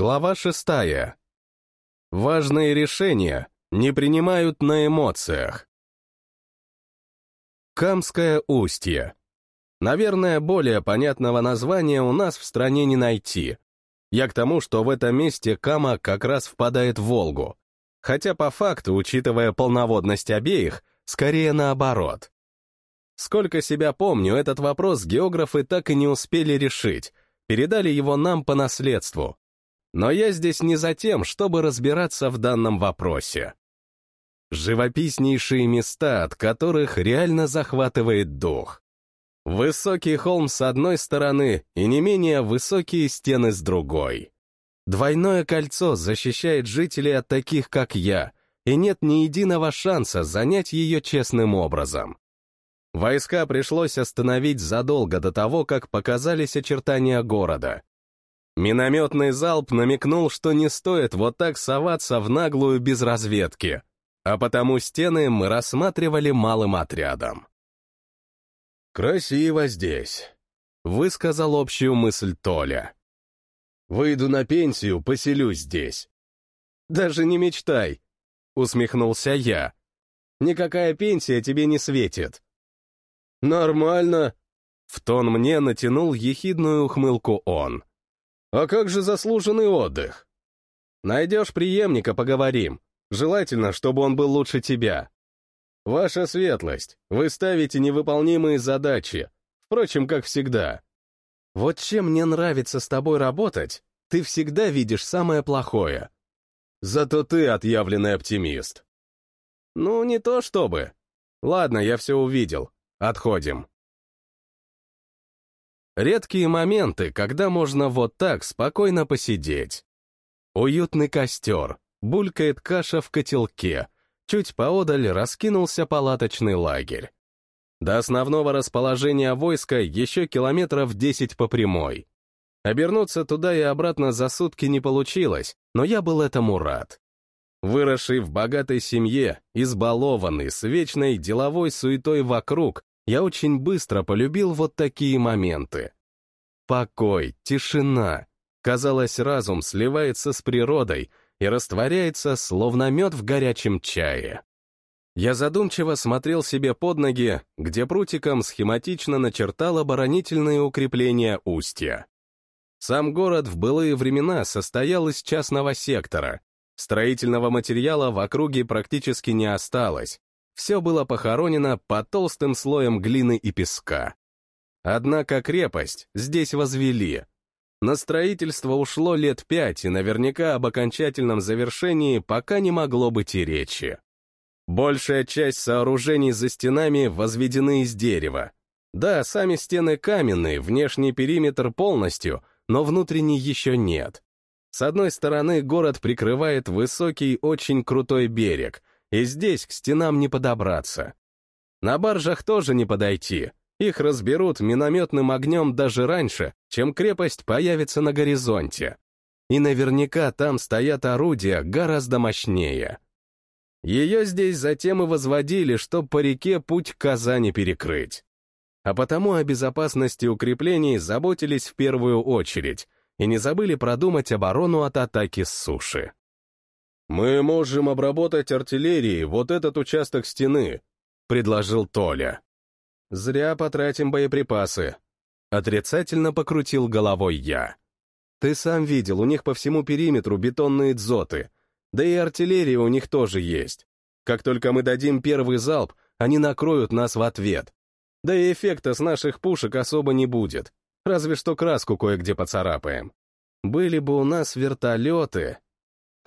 Глава шестая. Важные решения не принимают на эмоциях. Камское устье. Наверное, более понятного названия у нас в стране не найти. Я к тому, что в этом месте Кама как раз впадает в Волгу. Хотя по факту, учитывая полноводность обеих, скорее наоборот. Сколько себя помню, этот вопрос географы так и не успели решить, передали его нам по наследству. Но я здесь не за тем, чтобы разбираться в данном вопросе. Живописнейшие места, от которых реально захватывает дух. Высокий холм с одной стороны и не менее высокие стены с другой. Двойное кольцо защищает жителей от таких, как я, и нет ни единого шанса занять ее честным образом. Войска пришлось остановить задолго до того, как показались очертания города, Минометный залп намекнул, что не стоит вот так соваться в наглую без разведки, а потому стены мы рассматривали малым отрядом. «Красиво здесь», — высказал общую мысль Толя. «Выйду на пенсию, поселюсь здесь». «Даже не мечтай», — усмехнулся я. «Никакая пенсия тебе не светит». «Нормально», — в тон мне натянул ехидную ухмылку он. А как же заслуженный отдых? Найдешь преемника, поговорим. Желательно, чтобы он был лучше тебя. Ваша светлость, вы ставите невыполнимые задачи. Впрочем, как всегда. Вот чем мне нравится с тобой работать, ты всегда видишь самое плохое. Зато ты отъявленный оптимист. Ну, не то чтобы. Ладно, я все увидел. Отходим. Редкие моменты, когда можно вот так спокойно посидеть. Уютный костер, булькает каша в котелке, чуть поодаль раскинулся палаточный лагерь. До основного расположения войска еще километров 10 по прямой. Обернуться туда и обратно за сутки не получилось, но я был этому рад. Выросший в богатой семье, избалованный, с вечной деловой суетой вокруг, я очень быстро полюбил вот такие моменты. Покой, тишина. Казалось, разум сливается с природой и растворяется, словно мед в горячем чае. Я задумчиво смотрел себе под ноги, где прутиком схематично начертал оборонительные укрепления устья. Сам город в былые времена состоял из частного сектора. Строительного материала в округе практически не осталось, все было похоронено под толстым слоем глины и песка. Однако крепость здесь возвели. На строительство ушло лет пять, и наверняка об окончательном завершении пока не могло быть и речи. Большая часть сооружений за стенами возведены из дерева. Да, сами стены каменные, внешний периметр полностью, но внутренний еще нет. С одной стороны город прикрывает высокий, очень крутой берег, и здесь к стенам не подобраться. На баржах тоже не подойти, их разберут минометным огнем даже раньше, чем крепость появится на горизонте. И наверняка там стоят орудия гораздо мощнее. Ее здесь затем и возводили, чтоб по реке путь к Казани перекрыть. А потому о безопасности укреплений заботились в первую очередь и не забыли продумать оборону от атаки с суши. «Мы можем обработать артиллерией вот этот участок стены», — предложил Толя. «Зря потратим боеприпасы», — отрицательно покрутил головой я. «Ты сам видел, у них по всему периметру бетонные дзоты, да и артиллерия у них тоже есть. Как только мы дадим первый залп, они накроют нас в ответ. Да и эффекта с наших пушек особо не будет, разве что краску кое-где поцарапаем. Были бы у нас вертолеты,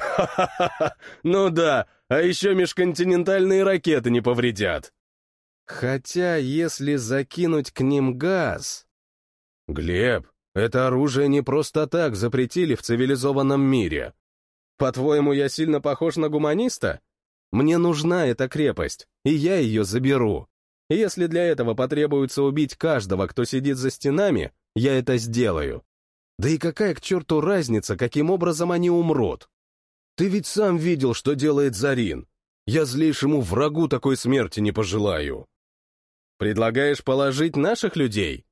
Ха-ха-ха! Ну да, а еще межконтинентальные ракеты не повредят. Хотя, если закинуть к ним газ... Глеб, это оружие не просто так запретили в цивилизованном мире. По-твоему, я сильно похож на гуманиста? Мне нужна эта крепость, и я ее заберу. если для этого потребуется убить каждого, кто сидит за стенами, я это сделаю. Да и какая к черту разница, каким образом они умрут? Ты ведь сам видел, что делает Зарин. Я злейшему врагу такой смерти не пожелаю. Предлагаешь положить наших людей?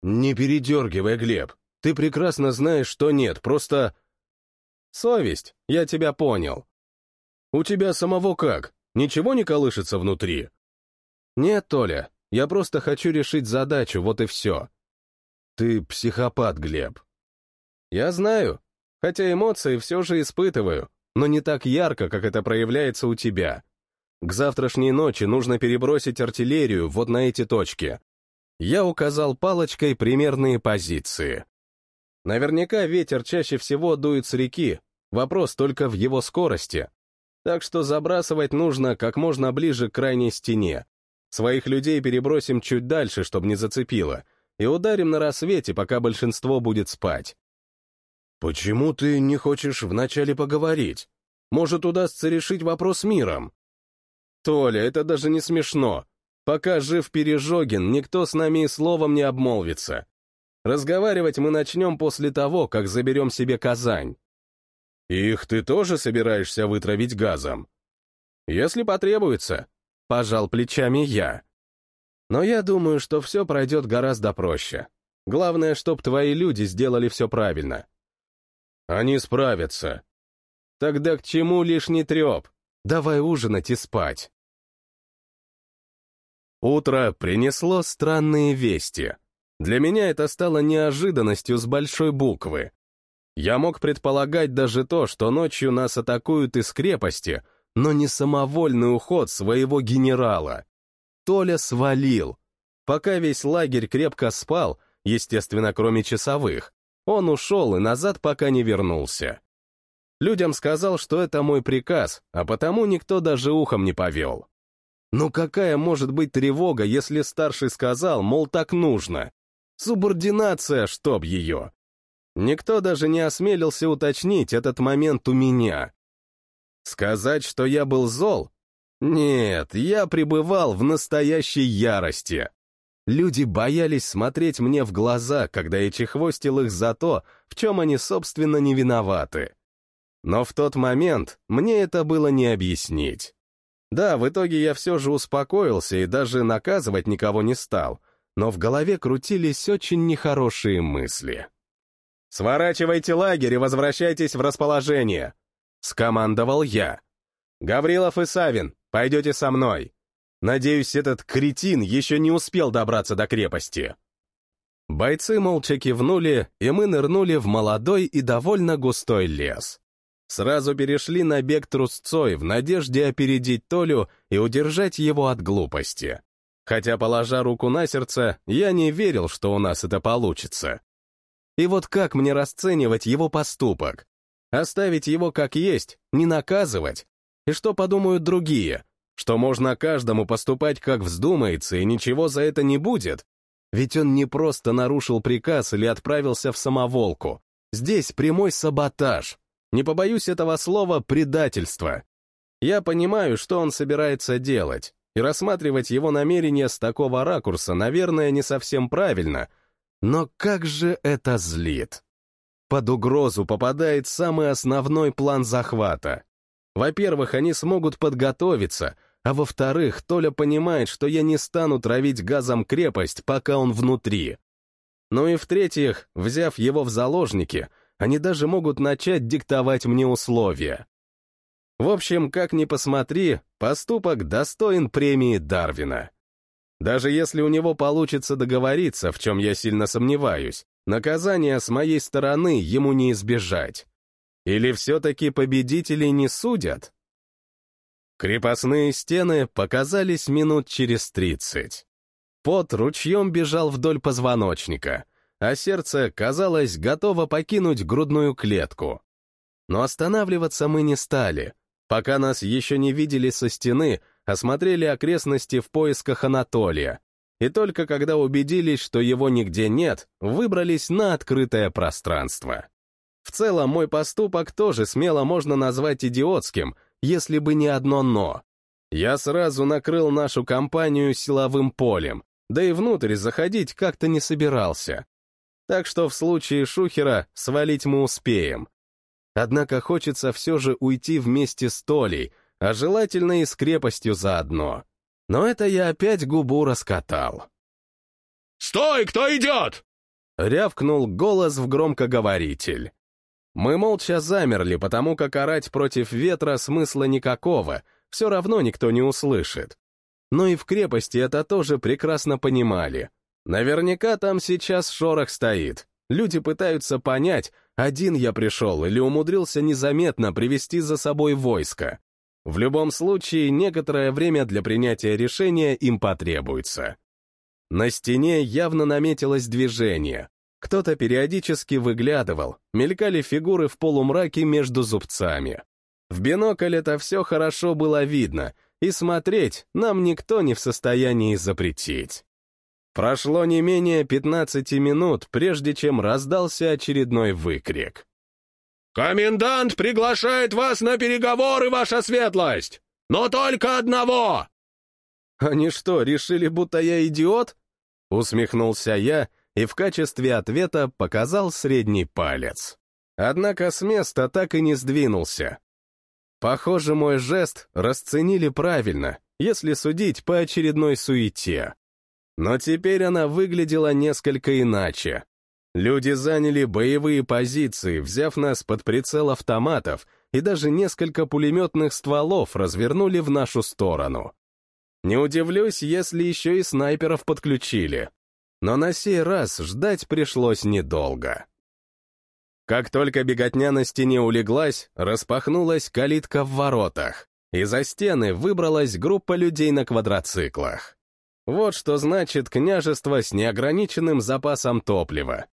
Не передергивай, Глеб. Ты прекрасно знаешь, что нет, просто... Совесть, я тебя понял. У тебя самого как? Ничего не колышется внутри? Нет, Толя, я просто хочу решить задачу, вот и все. Ты психопат, Глеб. Я знаю, хотя эмоции все же испытываю, но не так ярко, как это проявляется у тебя. К завтрашней ночи нужно перебросить артиллерию вот на эти точки. Я указал палочкой примерные позиции. Наверняка ветер чаще всего дует с реки, вопрос только в его скорости. Так что забрасывать нужно как можно ближе к крайней стене. Своих людей перебросим чуть дальше, чтобы не зацепило, и ударим на рассвете, пока большинство будет спать. «Почему ты не хочешь вначале поговорить? Может, удастся решить вопрос миром?» «Толя, это даже не смешно. Пока жив Пережогин, никто с нами и словом не обмолвится. Разговаривать мы начнем после того, как заберем себе Казань. Их ты тоже собираешься вытравить газом? Если потребуется, пожал плечами я. Но я думаю, что все пройдет гораздо проще. Главное, чтоб твои люди сделали все правильно. Они справятся. Тогда к чему лишний треп? Давай ужинать и спать. Утро принесло странные вести. Для меня это стало неожиданностью с большой буквы. Я мог предполагать даже то, что ночью нас атакуют из крепости, но не самовольный уход своего генерала. Толя свалил. Пока весь лагерь крепко спал, естественно, кроме часовых, он ушел и назад пока не вернулся. Людям сказал, что это мой приказ, а потому никто даже ухом не повел. Ну какая может быть тревога, если старший сказал, мол, так нужно? Субординация, чтоб ее. Никто даже не осмелился уточнить этот момент у меня. Сказать, что я был зол? Нет, я пребывал в настоящей ярости. Люди боялись смотреть мне в глаза, когда я чехвостил их за то, в чем они, собственно, не виноваты. Но в тот момент мне это было не объяснить. Да, в итоге я все же успокоился и даже наказывать никого не стал, но в голове крутились очень нехорошие мысли. «Сворачивайте лагерь и возвращайтесь в расположение!» — скомандовал я. «Гаврилов и Савин, пойдете со мной. Надеюсь, этот кретин еще не успел добраться до крепости». Бойцы молча кивнули, и мы нырнули в молодой и довольно густой лес. Сразу перешли на бег трусцой в надежде опередить Толю и удержать его от глупости. Хотя, положа руку на сердце, я не верил, что у нас это получится. И вот как мне расценивать его поступок? Оставить его как есть, не наказывать? И что подумают другие? Что можно каждому поступать как вздумается, и ничего за это не будет? Ведь он не просто нарушил приказ или отправился в самоволку. Здесь прямой саботаж, не побоюсь этого слова предательство. Я понимаю, что он собирается делать, и рассматривать его намерения с такого ракурса, наверное, не совсем правильно, но как же это злит. Под угрозу попадает самый основной план захвата. Во-первых, они смогут подготовиться, а во-вторых, Толя понимает, что я не стану травить газом крепость, пока он внутри. Ну и в-третьих, взяв его в заложники — они даже могут начать диктовать мне условия. В общем, как ни посмотри, поступок достоин премии Дарвина. Даже если у него получится договориться, в чем я сильно сомневаюсь, наказания с моей стороны ему не избежать. Или все-таки победителей не судят? Крепостные стены показались минут через тридцать. Пот ручьем бежал вдоль позвоночника — а сердце, казалось, готово покинуть грудную клетку. Но останавливаться мы не стали. Пока нас еще не видели со стены, осмотрели окрестности в поисках Анатолия. И только когда убедились, что его нигде нет, выбрались на открытое пространство. В целом, мой поступок тоже смело можно назвать идиотским, если бы не одно «но». Я сразу накрыл нашу компанию силовым полем, да и внутрь заходить как-то не собирался так что в случае Шухера свалить мы успеем. Однако хочется все же уйти вместе с Толей, а желательно и с крепостью заодно. Но это я опять губу раскатал. «Стой, кто идет?» — рявкнул голос в громкоговоритель. Мы молча замерли, потому как орать против ветра смысла никакого, все равно никто не услышит. Но и в крепости это тоже прекрасно понимали. Наверняка там сейчас шорох стоит. Люди пытаются понять, один я пришел или умудрился незаметно привести за собой войско. В любом случае, некоторое время для принятия решения им потребуется. На стене явно наметилось движение. Кто-то периодически выглядывал, мелькали фигуры в полумраке между зубцами. В бинокль это все хорошо было видно, и смотреть нам никто не в состоянии запретить. Прошло не менее 15 минут, прежде чем раздался очередной выкрик. «Комендант приглашает вас на переговоры, ваша светлость! Но только одного!» «Они что, решили, будто я идиот?» Усмехнулся я и в качестве ответа показал средний палец. Однако с места так и не сдвинулся. Похоже, мой жест расценили правильно, если судить по очередной суете. Но теперь она выглядела несколько иначе. Люди заняли боевые позиции, взяв нас под прицел автоматов, и даже несколько пулеметных стволов развернули в нашу сторону. Не удивлюсь, если еще и снайперов подключили. Но на сей раз ждать пришлось недолго. Как только беготня на стене улеглась, распахнулась калитка в воротах, и за стены выбралась группа людей на квадроциклах. Вот что значит княжество с неограниченным запасом топлива.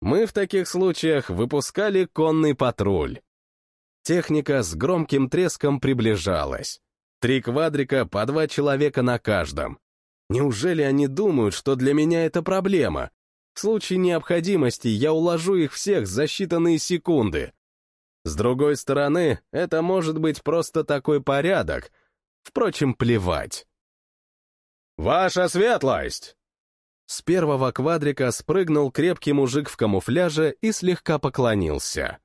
Мы в таких случаях выпускали конный патруль. Техника с громким треском приближалась. Три квадрика по два человека на каждом. Неужели они думают, что для меня это проблема? В случае необходимости я уложу их всех за считанные секунды. С другой стороны, это может быть просто такой порядок. Впрочем, плевать. «Ваша светлость!» С первого квадрика спрыгнул крепкий мужик в камуфляже и слегка поклонился.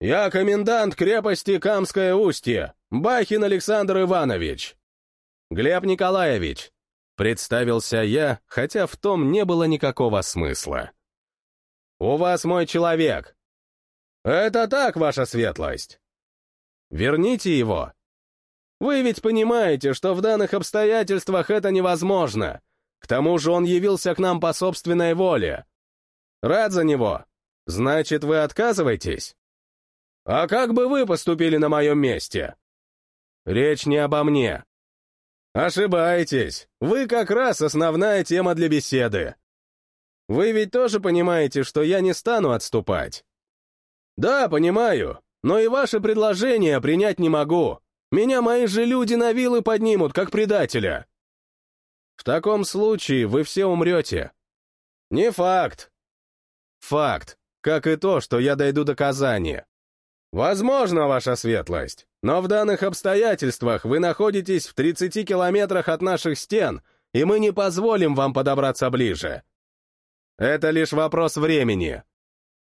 «Я комендант крепости Камское устье, Бахин Александр Иванович!» «Глеб Николаевич!» Представился я, хотя в том не было никакого смысла. «У вас мой человек!» «Это так, ваша светлость!» «Верните его!» Вы ведь понимаете, что в данных обстоятельствах это невозможно. К тому же он явился к нам по собственной воле. Рад за него. Значит, вы отказываетесь? А как бы вы поступили на моем месте? Речь не обо мне. Ошибаетесь. Вы как раз основная тема для беседы. Вы ведь тоже понимаете, что я не стану отступать? Да, понимаю, но и ваше предложение принять не могу. Меня мои же люди на вилы поднимут, как предателя. В таком случае вы все умрете. Не факт. Факт, как и то, что я дойду до Казани. Возможно, ваша светлость, но в данных обстоятельствах вы находитесь в 30 километрах от наших стен, и мы не позволим вам подобраться ближе. Это лишь вопрос времени.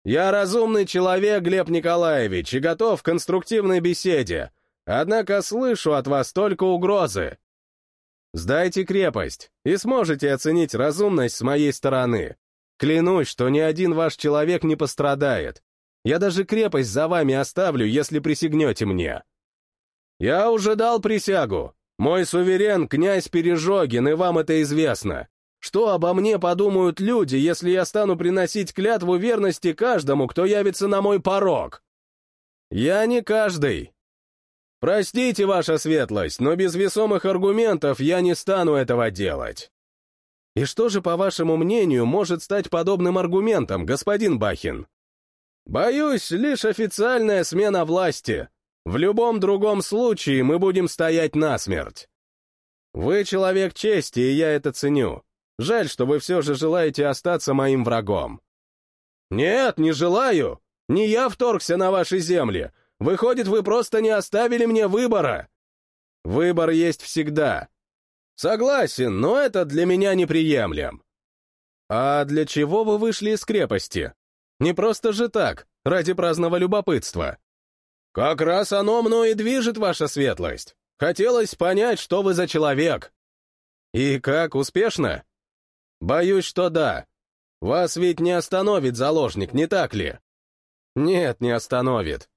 Я разумный человек, Глеб Николаевич, и готов к конструктивной беседе, Однако слышу от вас только угрозы. Сдайте крепость, и сможете оценить разумность с моей стороны. Клянусь, что ни один ваш человек не пострадает. Я даже крепость за вами оставлю, если присягнете мне. Я уже дал присягу. Мой суверен — князь Пережогин, и вам это известно. Что обо мне подумают люди, если я стану приносить клятву верности каждому, кто явится на мой порог? Я не каждый, «Простите, ваша светлость, но без весомых аргументов я не стану этого делать». «И что же, по вашему мнению, может стать подобным аргументом, господин Бахин?» «Боюсь, лишь официальная смена власти. В любом другом случае мы будем стоять насмерть. Вы человек чести, и я это ценю. Жаль, что вы все же желаете остаться моим врагом». «Нет, не желаю. Не я вторгся на ваши земли, Выходит, вы просто не оставили мне выбора. Выбор есть всегда. Согласен, но это для меня неприемлем. А для чего вы вышли из крепости? Не просто же так, ради праздного любопытства. Как раз оно мной и движет, ваша светлость. Хотелось понять, что вы за человек. И как, успешно? Боюсь, что да. Вас ведь не остановит заложник, не так ли? Нет, не остановит.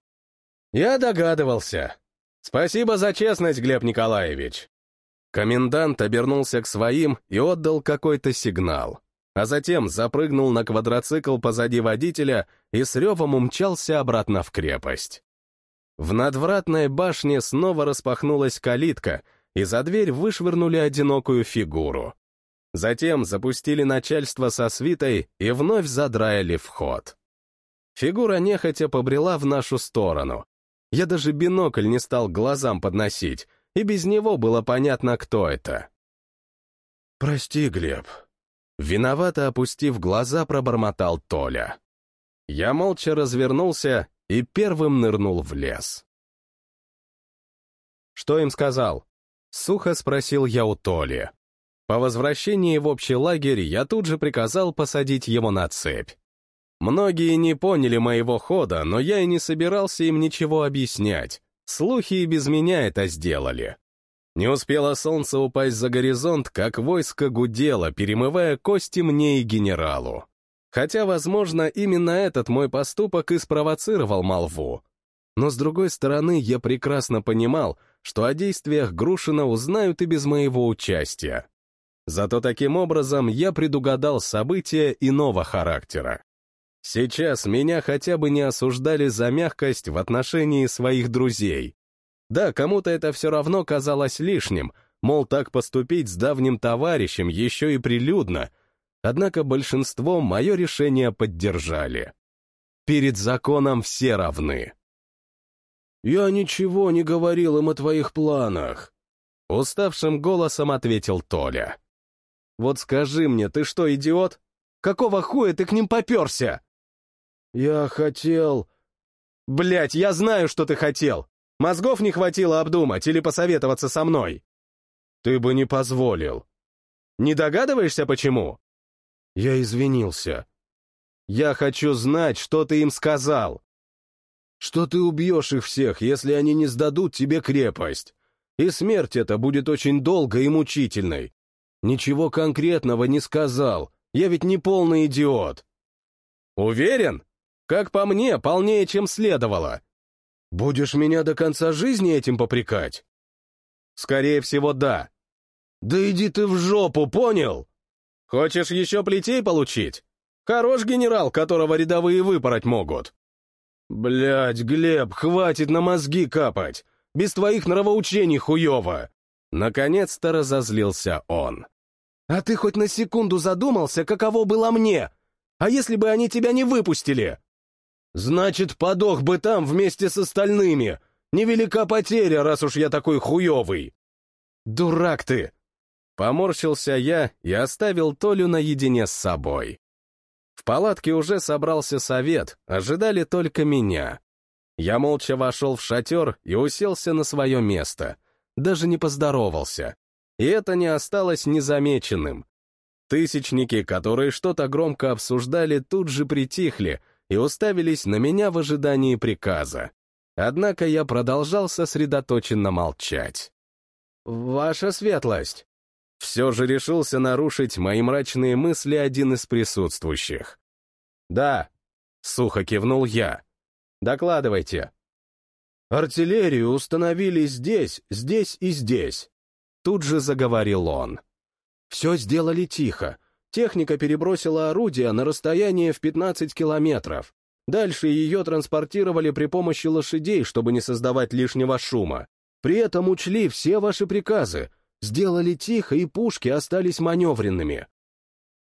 Я догадывался. Спасибо за честность, Глеб Николаевич. Комендант обернулся к своим и отдал какой-то сигнал, а затем запрыгнул на квадроцикл позади водителя и с ревом умчался обратно в крепость. В надвратной башне снова распахнулась калитка, и за дверь вышвырнули одинокую фигуру. Затем запустили начальство со свитой и вновь задраили вход. Фигура нехотя побрела в нашу сторону. Я даже бинокль не стал глазам подносить, и без него было понятно, кто это. «Прости, Глеб». Виновато опустив глаза, пробормотал Толя. Я молча развернулся и первым нырнул в лес. «Что им сказал?» — сухо спросил я у Толи. По возвращении в общий лагерь я тут же приказал посадить его на цепь. Многие не поняли моего хода, но я и не собирался им ничего объяснять. Слухи и без меня это сделали. Не успело солнце упасть за горизонт, как войско гудело, перемывая кости мне и генералу. Хотя, возможно, именно этот мой поступок и спровоцировал молву. Но, с другой стороны, я прекрасно понимал, что о действиях Грушина узнают и без моего участия. Зато таким образом я предугадал события иного характера. Сейчас меня хотя бы не осуждали за мягкость в отношении своих друзей. Да, кому-то это все равно казалось лишним, мол, так поступить с давним товарищем еще и прилюдно, однако большинство мое решение поддержали. Перед законом все равны. «Я ничего не говорил им о твоих планах», — уставшим голосом ответил Толя. Вот скажи мне, ты что, идиот? Какого хуя ты к ним поперся? Я хотел... Блять, я знаю, что ты хотел. Мозгов не хватило обдумать или посоветоваться со мной. Ты бы не позволил. Не догадываешься, почему? Я извинился. Я хочу знать, что ты им сказал. Что ты убьешь их всех, если они не сдадут тебе крепость. И смерть эта будет очень долгой и мучительной. Ничего конкретного не сказал. Я ведь не полный идиот. Уверен? Как по мне, полнее, чем следовало. Будешь меня до конца жизни этим попрекать? Скорее всего, да. Да иди ты в жопу, понял? Хочешь еще плетей получить? Хорош генерал, которого рядовые выпороть могут. Блядь, Глеб, хватит на мозги капать. Без твоих нравоучений хуево. Наконец-то разозлился он. «А ты хоть на секунду задумался, каково было мне? А если бы они тебя не выпустили?» «Значит, подох бы там вместе с остальными. Невелика потеря, раз уж я такой хуевый». «Дурак ты!» Поморщился я и оставил Толю наедине с собой. В палатке уже собрался совет, ожидали только меня. Я молча вошел в шатер и уселся на свое место. Даже не поздоровался и это не осталось незамеченным. Тысячники, которые что-то громко обсуждали, тут же притихли и уставились на меня в ожидании приказа. Однако я продолжал сосредоточенно молчать. «Ваша светлость!» Все же решился нарушить мои мрачные мысли один из присутствующих. «Да», — сухо кивнул я. «Докладывайте». «Артиллерию установили здесь, здесь и здесь. Тут же заговорил он. Все сделали тихо. Техника перебросила орудие на расстояние в 15 километров. Дальше ее транспортировали при помощи лошадей, чтобы не создавать лишнего шума. При этом учли все ваши приказы. Сделали тихо, и пушки остались маневренными.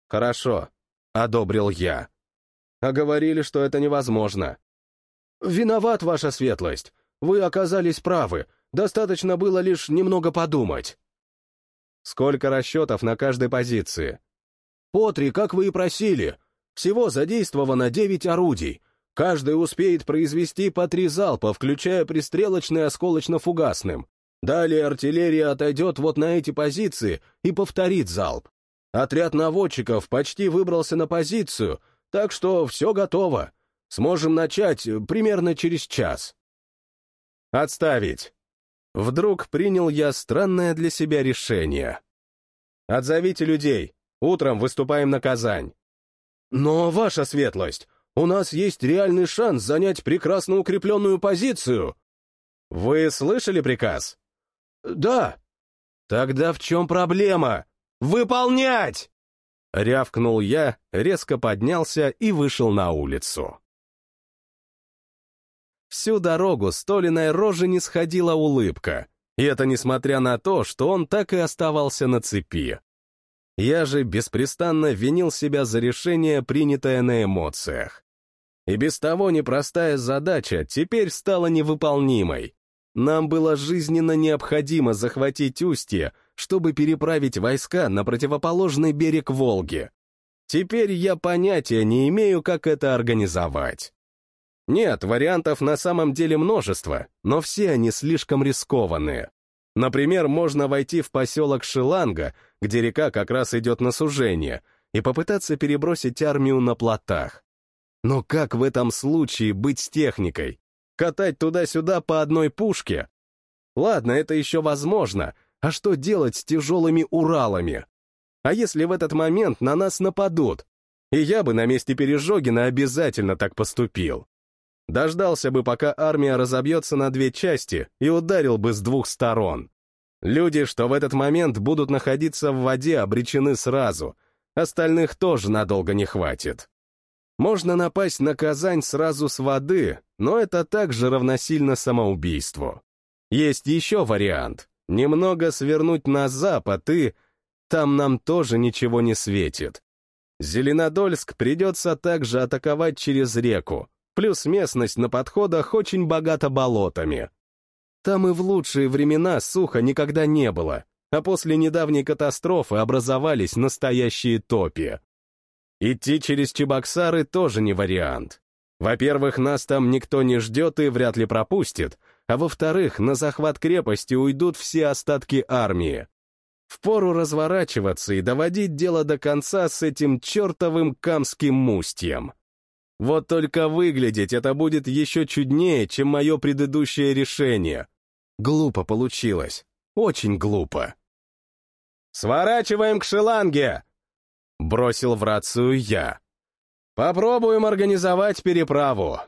«Хорошо», — одобрил я. «А говорили, что это невозможно». «Виноват, ваша светлость. Вы оказались правы. Достаточно было лишь немного подумать». Сколько расчетов на каждой позиции? По три, как вы и просили. Всего задействовано девять орудий. Каждый успеет произвести по три залпа, включая пристрелочный осколочно-фугасным. Далее артиллерия отойдет вот на эти позиции и повторит залп. Отряд наводчиков почти выбрался на позицию, так что все готово. Сможем начать примерно через час. Отставить. Вдруг принял я странное для себя решение. «Отзовите людей. Утром выступаем на Казань». «Но, ваша светлость, У нас есть реальный шанс занять прекрасно укрепленную позицию. Вы слышали приказ? Да. Тогда в чем проблема? Выполнять! Рявкнул я, резко поднялся и вышел на улицу. Всю дорогу с Толиной рожи не сходила улыбка, и это несмотря на то, что он так и оставался на цепи. Я же беспрестанно винил себя за решение, принятое на эмоциях. И без того непростая задача теперь стала невыполнимой. Нам было жизненно необходимо захватить устье, чтобы переправить войска на противоположный берег Волги. Теперь я понятия не имею, как это организовать. Нет, вариантов на самом деле множество, но все они слишком рискованные. Например, можно войти в поселок Шиланга, где река как раз идет на сужение, и попытаться перебросить армию на плотах. Но как в этом случае быть с техникой? Катать туда-сюда по одной пушке? Ладно, это еще возможно, а что делать с тяжелыми Уралами? А если в этот момент на нас нападут? И я бы на месте Пережогина обязательно так поступил. Дождался бы, пока армия разобьется на две части и ударил бы с двух сторон. Люди, что в этот момент будут находиться в воде, обречены сразу. Остальных тоже надолго не хватит. Можно напасть на Казань сразу с воды, но это также равносильно самоубийству. Есть еще вариант. Немного свернуть на запад и... Там нам тоже ничего не светит. Зеленодольск придется также атаковать через реку, плюс местность на подходах очень богата болотами. Там и в лучшие времена сухо никогда не было, а после недавней катастрофы образовались настоящие топи. Идти через Чебоксары тоже не вариант. Во-первых, нас там никто не ждет и вряд ли пропустит, а во-вторых, на захват крепости уйдут все остатки армии. Впору разворачиваться и доводить дело до конца с этим чертовым камским мустьем. Вот только выглядеть это будет еще чуднее, чем мое предыдущее решение. Глупо получилось. Очень глупо. «Сворачиваем к Шеланге!» Бросил в рацию я. «Попробуем организовать переправу.